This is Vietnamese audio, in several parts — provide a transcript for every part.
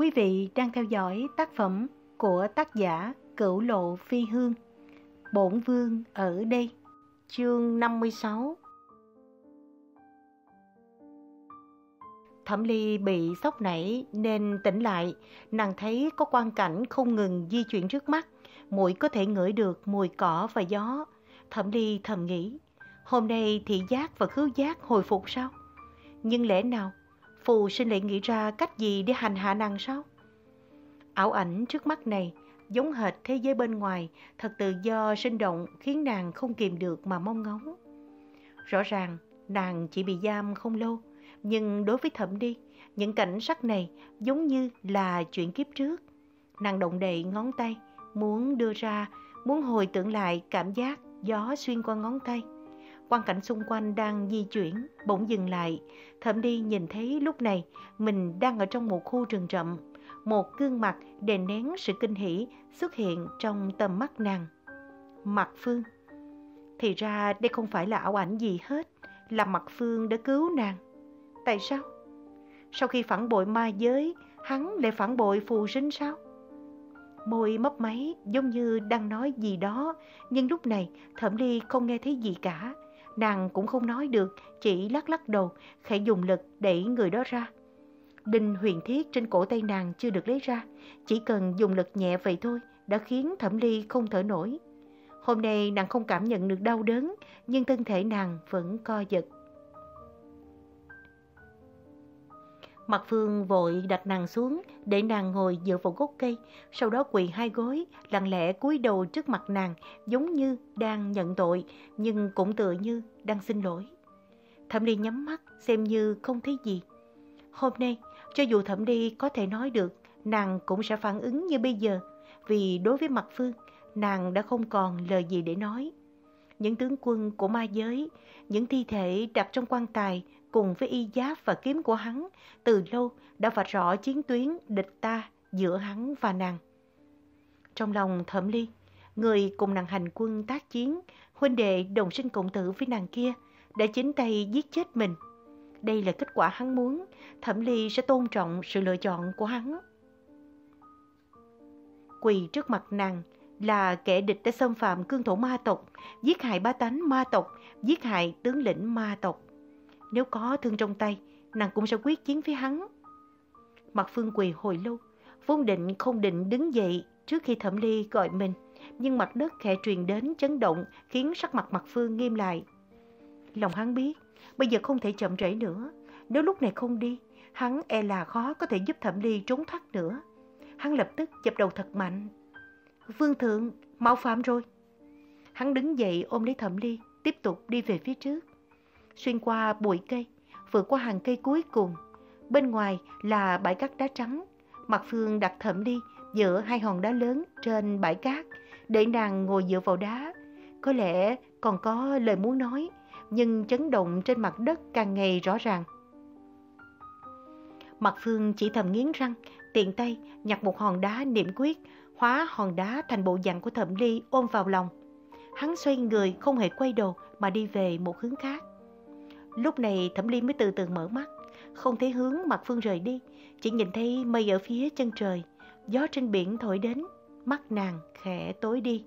Quý vị đang theo dõi tác phẩm của tác giả Cửu Lộ Phi Hương. Bổn Vương ở đây, chương 56. Thẩm Ly bị sốc nảy nên tỉnh lại, nàng thấy có quang cảnh không ngừng di chuyển trước mắt, mũi có thể ngửi được mùi cỏ và gió. Thẩm Ly thầm nghĩ, hôm nay thị giác và khứu giác hồi phục sao? Nhưng lẽ nào phù sinh lại nghĩ ra cách gì để hành hạ nàng sao? Ảo ảnh trước mắt này giống hệt thế giới bên ngoài, thật tự do sinh động khiến nàng không kìm được mà mong ngóng. Rõ ràng nàng chỉ bị giam không lâu, nhưng đối với thẩm đi, những cảnh sắc này giống như là chuyện kiếp trước. Nàng động đậy ngón tay, muốn đưa ra, muốn hồi tưởng lại cảm giác gió xuyên qua ngón tay. Quan cảnh xung quanh đang di chuyển, bỗng dừng lại. Thẩm đi nhìn thấy lúc này mình đang ở trong một khu rừng rậm. Một gương mặt đè nén sự kinh hỉ xuất hiện trong tầm mắt nàng. Mặt Phương. Thì ra đây không phải là ảo ảnh gì hết, là Mặt Phương đã cứu nàng. Tại sao? Sau khi phản bội ma giới, hắn lại phản bội phù sinh sao? Môi mấp máy giống như đang nói gì đó, nhưng lúc này Thẩm Ly không nghe thấy gì cả. Nàng cũng không nói được, chỉ lắc lắc đầu, khẽ dùng lực đẩy người đó ra. Đinh huyền thiết trên cổ tay nàng chưa được lấy ra, chỉ cần dùng lực nhẹ vậy thôi đã khiến Thẩm Ly không thở nổi. Hôm nay nàng không cảm nhận được đau đớn, nhưng thân thể nàng vẫn co giật. Mặt Phương vội đặt nàng xuống để nàng ngồi dựa vào gốc cây, sau đó quỳ hai gối, lặng lẽ cúi đầu trước mặt nàng giống như đang nhận tội nhưng cũng tựa như đang xin lỗi. Thẩm Ly nhắm mắt xem như không thấy gì. Hôm nay, cho dù Thẩm Ly có thể nói được, nàng cũng sẽ phản ứng như bây giờ vì đối với Mặt Phương, nàng đã không còn lời gì để nói. Những tướng quân của ma giới, những thi thể đặt trong quan tài cùng với y giáp và kiếm của hắn từ lâu đã vạch rõ chiến tuyến địch ta giữa hắn và nàng. Trong lòng thẩm ly, người cùng nàng hành quân tác chiến, huynh đệ đồng sinh cộng tử với nàng kia, đã chính tay giết chết mình. Đây là kết quả hắn muốn, thẩm ly sẽ tôn trọng sự lựa chọn của hắn. Quỳ trước mặt nàng là kẻ địch đã xâm phạm cương thổ ma tộc, giết hại ba tánh ma tộc, giết hại tướng lĩnh ma tộc. Nếu có thương trong tay, nàng cũng sẽ quyết chiến với hắn. Mặt Phương quỳ hồi lâu, vốn định không định đứng dậy trước khi Thẩm Ly gọi mình, nhưng mặt đất khẽ truyền đến chấn động khiến sắc mặt Mặt Phương nghiêm lại. Lòng hắn biết, bây giờ không thể chậm trễ nữa, nếu lúc này không đi, hắn e là khó có thể giúp Thẩm Ly trốn thoát nữa. Hắn lập tức chập đầu thật mạnh. Vương thượng, mau phạm rồi. Hắn đứng dậy ôm lấy Thẩm Ly, tiếp tục đi về phía trước xuyên qua bụi cây, vượt qua hàng cây cuối cùng. Bên ngoài là bãi cát đá trắng. Mặt Phương đặt thẩm đi giữa hai hòn đá lớn trên bãi cát để nàng ngồi dựa vào đá. Có lẽ còn có lời muốn nói, nhưng chấn động trên mặt đất càng ngày rõ ràng. Mặt Phương chỉ thầm nghiến răng, tiện tay nhặt một hòn đá niệm quyết, hóa hòn đá thành bộ dạng của thẩm ly ôm vào lòng. Hắn xoay người không hề quay đầu mà đi về một hướng khác. Lúc này Thẩm Ly mới từ từ mở mắt, không thấy hướng mặt Phương rời đi, chỉ nhìn thấy mây ở phía chân trời, gió trên biển thổi đến, mắt nàng khẽ tối đi.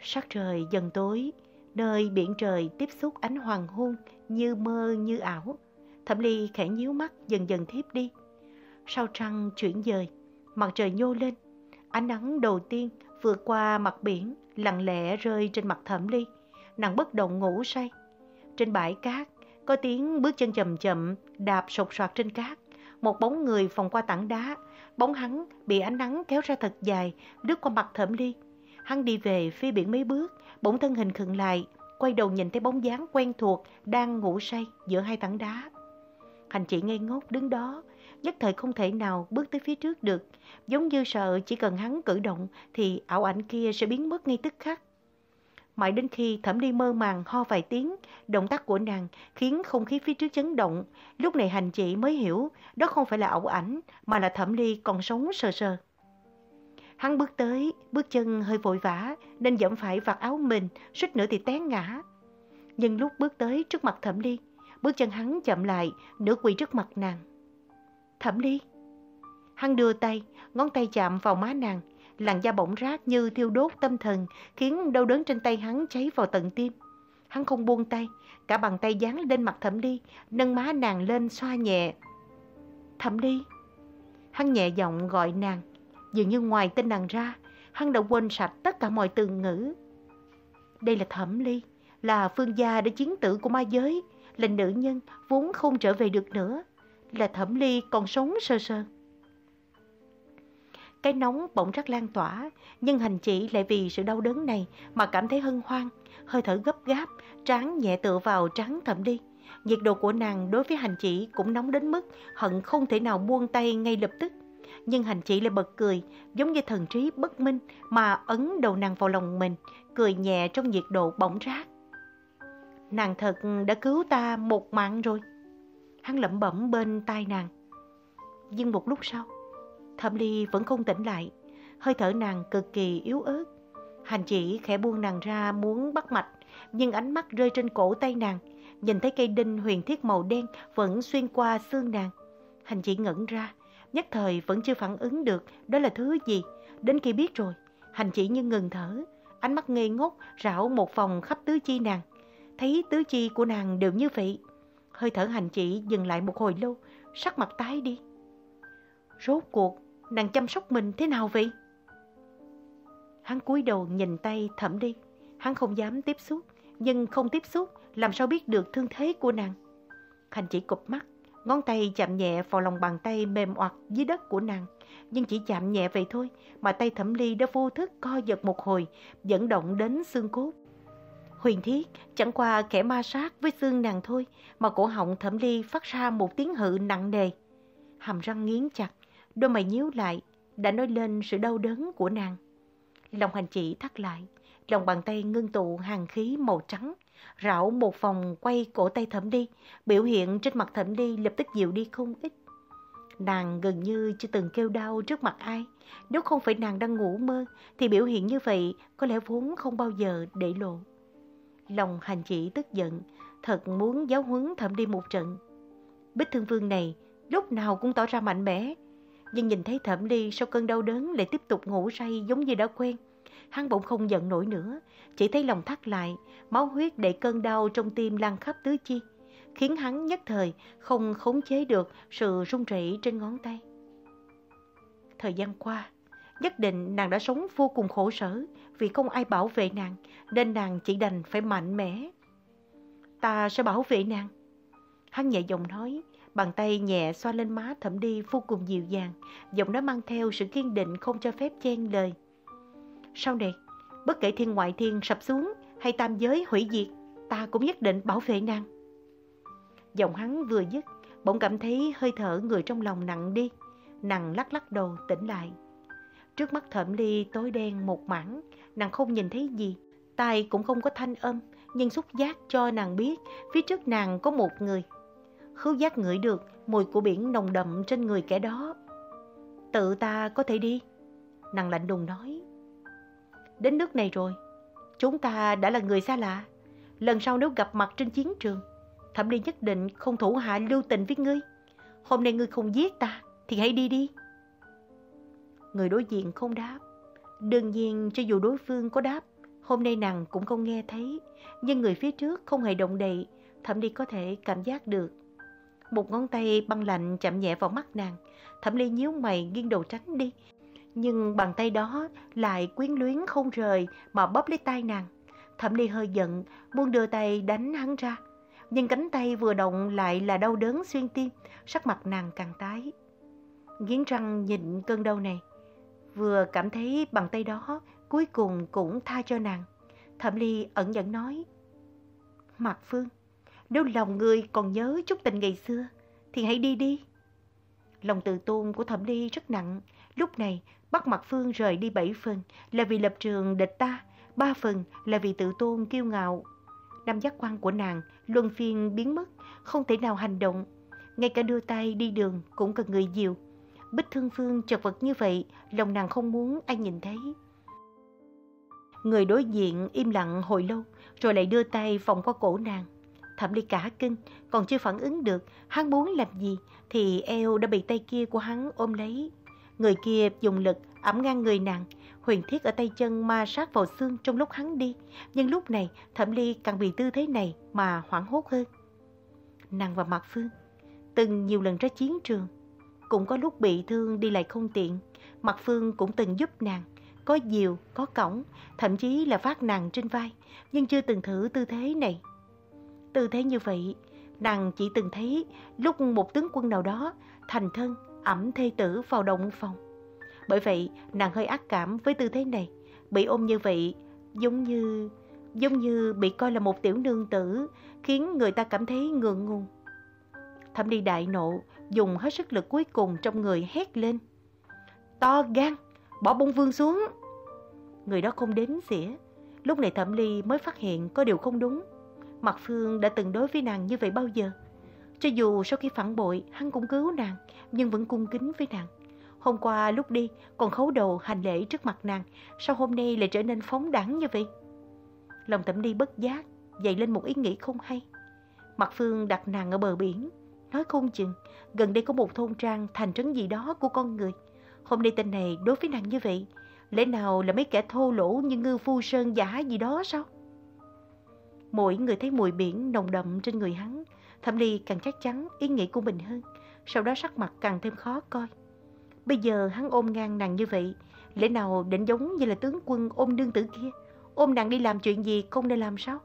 Sắc trời dần tối, nơi biển trời tiếp xúc ánh hoàng hôn như mơ như ảo. Thẩm Ly khẽ nhíu mắt dần dần thiếp đi. Sau trăng chuyển dời, mặt trời nhô lên, ánh nắng đầu tiên vượt qua mặt biển lặng lẽ rơi trên mặt Thẩm Ly. Nàng bất động ngủ say, trên bãi cát, có tiếng bước chân chậm chậm, đạp sột soạt trên cát. Một bóng người vòng qua tảng đá, bóng hắn bị ánh nắng kéo ra thật dài, lướt qua mặt thẩm ly. Hắn đi về phía biển mấy bước, bỗng thân hình khựng lại, quay đầu nhìn thấy bóng dáng quen thuộc đang ngủ say giữa hai tảng đá. Hành chỉ ngây ngốc đứng đó, nhất thời không thể nào bước tới phía trước được, giống như sợ chỉ cần hắn cử động thì ảo ảnh kia sẽ biến mất ngay tức khắc. Mãi đến khi thẩm đi mơ màng ho vài tiếng, động tác của nàng khiến không khí phía trước chấn động. Lúc này hành chị mới hiểu đó không phải là ảo ảnh mà là thẩm ly còn sống sờ sờ. Hắn bước tới, bước chân hơi vội vã nên dẫm phải vạt áo mình, suýt nữa thì té ngã. Nhưng lúc bước tới trước mặt thẩm ly, bước chân hắn chậm lại, nửa quỳ trước mặt nàng. Thẩm ly. Hắn đưa tay, ngón tay chạm vào má nàng, làn da bỗng rát như thiêu đốt tâm thần, khiến đau đớn trên tay hắn cháy vào tận tim. Hắn không buông tay, cả bàn tay dán lên mặt thẩm ly, nâng má nàng lên xoa nhẹ. Thẩm ly. Hắn nhẹ giọng gọi nàng, dường như ngoài tên nàng ra, hắn đã quên sạch tất cả mọi từ ngữ. Đây là thẩm ly, là phương gia đã chiến tử của ma giới, là nữ nhân vốn không trở về được nữa, là thẩm ly còn sống sơ sơ. Cái nóng bỗng rất lan tỏa, nhưng hành chỉ lại vì sự đau đớn này mà cảm thấy hân hoan, hơi thở gấp gáp, trán nhẹ tựa vào trán thẩm đi. Nhiệt độ của nàng đối với hành chỉ cũng nóng đến mức hận không thể nào buông tay ngay lập tức. Nhưng hành chỉ lại bật cười, giống như thần trí bất minh mà ấn đầu nàng vào lòng mình, cười nhẹ trong nhiệt độ bỏng rác. Nàng thật đã cứu ta một mạng rồi. Hắn lẩm bẩm bên tai nàng. Nhưng một lúc sau, Thẩm Ly vẫn không tỉnh lại, hơi thở nàng cực kỳ yếu ớt. Hành chỉ khẽ buông nàng ra muốn bắt mạch, nhưng ánh mắt rơi trên cổ tay nàng, nhìn thấy cây đinh huyền thiết màu đen vẫn xuyên qua xương nàng. Hành chỉ ngẩn ra, nhất thời vẫn chưa phản ứng được đó là thứ gì. Đến khi biết rồi, hành chỉ như ngừng thở, ánh mắt ngây ngốc rảo một vòng khắp tứ chi nàng. Thấy tứ chi của nàng đều như vậy. Hơi thở hành chỉ dừng lại một hồi lâu, sắc mặt tái đi. Rốt cuộc nàng chăm sóc mình thế nào vậy? Hắn cúi đầu nhìn tay thẩm đi. Hắn không dám tiếp xúc, nhưng không tiếp xúc làm sao biết được thương thế của nàng. Hành chỉ cụp mắt, ngón tay chạm nhẹ vào lòng bàn tay mềm oặt dưới đất của nàng. Nhưng chỉ chạm nhẹ vậy thôi mà tay thẩm ly đã vô thức co giật một hồi, dẫn động đến xương cốt. Huyền thiết chẳng qua kẻ ma sát với xương nàng thôi mà cổ họng thẩm ly phát ra một tiếng hự nặng nề. Hàm răng nghiến chặt, Đôi mày nhíu lại, đã nói lên sự đau đớn của nàng. Lòng hành chỉ thắt lại, lòng bàn tay ngưng tụ hàng khí màu trắng, rảo một vòng quay cổ tay thẩm đi, biểu hiện trên mặt thẩm đi lập tức dịu đi không ít. Nàng gần như chưa từng kêu đau trước mặt ai. Nếu không phải nàng đang ngủ mơ, thì biểu hiện như vậy có lẽ vốn không bao giờ để lộ. Lòng hành chỉ tức giận, thật muốn giáo huấn thẩm đi một trận. Bích thương vương này lúc nào cũng tỏ ra mạnh mẽ, nhưng nhìn thấy thẩm ly sau cơn đau đớn lại tiếp tục ngủ say giống như đã quen. Hắn bỗng không giận nổi nữa, chỉ thấy lòng thắt lại, máu huyết để cơn đau trong tim lan khắp tứ chi, khiến hắn nhất thời không khống chế được sự run rẩy trên ngón tay. Thời gian qua, nhất định nàng đã sống vô cùng khổ sở vì không ai bảo vệ nàng, nên nàng chỉ đành phải mạnh mẽ. Ta sẽ bảo vệ nàng. Hắn nhẹ giọng nói, Bàn tay nhẹ xoa lên má thẩm đi vô cùng dịu dàng, giọng nói mang theo sự kiên định không cho phép chen lời. Sau này, bất kể thiên ngoại thiên sập xuống hay tam giới hủy diệt, ta cũng nhất định bảo vệ nàng. Giọng hắn vừa dứt, bỗng cảm thấy hơi thở người trong lòng nặng đi. Nàng lắc lắc đầu tỉnh lại. Trước mắt thẩm ly tối đen một mảng, nàng không nhìn thấy gì. Tai cũng không có thanh âm, nhưng xúc giác cho nàng biết phía trước nàng có một người khứu giác ngửi được mùi của biển nồng đậm trên người kẻ đó. Tự ta có thể đi. Nàng lạnh đùng nói. Đến nước này rồi, chúng ta đã là người xa lạ. Lần sau nếu gặp mặt trên chiến trường, thẩm đi nhất định không thủ hạ lưu tình với ngươi. Hôm nay ngươi không giết ta, thì hãy đi đi. Người đối diện không đáp. Đương nhiên cho dù đối phương có đáp, hôm nay nàng cũng không nghe thấy. Nhưng người phía trước không hề động đậy, thẩm đi có thể cảm giác được một ngón tay băng lạnh chạm nhẹ vào mắt nàng. Thẩm Ly nhíu mày nghiêng đầu tránh đi. Nhưng bàn tay đó lại quyến luyến không rời mà bóp lấy tay nàng. Thẩm Ly hơi giận, muốn đưa tay đánh hắn ra. Nhưng cánh tay vừa động lại là đau đớn xuyên tim, sắc mặt nàng càng tái. Nghiến răng nhìn cơn đau này. Vừa cảm thấy bàn tay đó cuối cùng cũng tha cho nàng. Thẩm Ly ẩn giận nói. Mạc Phương, nếu lòng người còn nhớ chút tình ngày xưa, thì hãy đi đi. Lòng tự tôn của thẩm ly rất nặng. Lúc này, bắt mặt Phương rời đi bảy phần là vì lập trường địch ta, ba phần là vì tự tôn kiêu ngạo. Năm giác quan của nàng luân phiên biến mất, không thể nào hành động. Ngay cả đưa tay đi đường cũng cần người dìu. Bích Thương Phương chật vật như vậy, lòng nàng không muốn ai nhìn thấy. Người đối diện im lặng hồi lâu, rồi lại đưa tay vòng qua cổ nàng. Thẩm Ly cả kinh, còn chưa phản ứng được hắn muốn làm gì thì eo đã bị tay kia của hắn ôm lấy. Người kia dùng lực ẩm ngang người nàng, huyền thiết ở tay chân ma sát vào xương trong lúc hắn đi. Nhưng lúc này Thẩm Ly càng vì tư thế này mà hoảng hốt hơn. Nàng và Mạc Phương từng nhiều lần ra chiến trường, cũng có lúc bị thương đi lại không tiện. Mạc Phương cũng từng giúp nàng, có diều, có cổng, thậm chí là phát nàng trên vai, nhưng chưa từng thử tư thế này. Tư thế như vậy, nàng chỉ từng thấy lúc một tướng quân nào đó thành thân ẩm thê tử vào động phòng. Bởi vậy, nàng hơi ác cảm với tư thế này, bị ôm như vậy giống như giống như bị coi là một tiểu nương tử, khiến người ta cảm thấy ngượng ngùng. Thẩm đi đại nộ, dùng hết sức lực cuối cùng trong người hét lên. To gan, bỏ bông vương xuống. Người đó không đến xỉa. Lúc này Thẩm Ly mới phát hiện có điều không đúng. Mặt Phương đã từng đối với nàng như vậy bao giờ? Cho dù sau khi phản bội, hắn cũng cứu nàng, nhưng vẫn cung kính với nàng. Hôm qua lúc đi còn khấu đầu hành lễ trước mặt nàng, sao hôm nay lại trở nên phóng đẳng như vậy? Lòng tẩm đi bất giác, dậy lên một ý nghĩ không hay. Mặt Phương đặt nàng ở bờ biển, nói không chừng, gần đây có một thôn trang thành trấn gì đó của con người. Hôm nay tên này đối với nàng như vậy, lẽ nào là mấy kẻ thô lỗ như ngư phu sơn giả gì đó sao? Mỗi người thấy mùi biển nồng đậm trên người hắn, Thẩm Ly càng chắc chắn ý nghĩ của mình hơn, sau đó sắc mặt càng thêm khó coi. Bây giờ hắn ôm ngang nàng như vậy, lẽ nào định giống như là tướng quân ôm đương tử kia, ôm nàng đi làm chuyện gì không nên làm sao?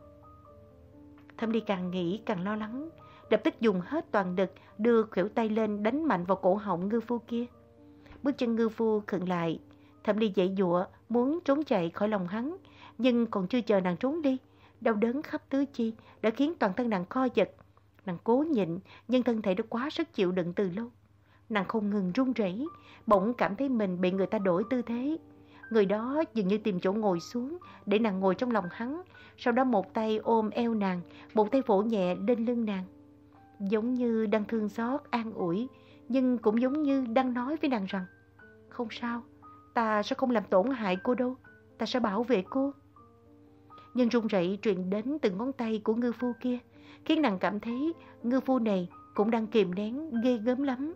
Thẩm Ly càng nghĩ càng lo lắng, lập tức dùng hết toàn lực đưa khuỷu tay lên đánh mạnh vào cổ họng ngư phu kia. Bước chân ngư phu khựng lại, Thẩm Ly dậy dụa muốn trốn chạy khỏi lòng hắn, nhưng còn chưa chờ nàng trốn đi, đau đớn khắp tứ chi đã khiến toàn thân nàng co giật. Nàng cố nhịn, nhưng thân thể đã quá sức chịu đựng từ lâu. Nàng không ngừng run rẩy, bỗng cảm thấy mình bị người ta đổi tư thế. Người đó dường như tìm chỗ ngồi xuống để nàng ngồi trong lòng hắn, sau đó một tay ôm eo nàng, một tay vỗ nhẹ lên lưng nàng. Giống như đang thương xót, an ủi, nhưng cũng giống như đang nói với nàng rằng Không sao, ta sẽ không làm tổn hại cô đâu, ta sẽ bảo vệ cô. Nhưng run rẩy truyền đến từng ngón tay của ngư phu kia, khiến nàng cảm thấy ngư phu này cũng đang kìm nén ghê gớm lắm.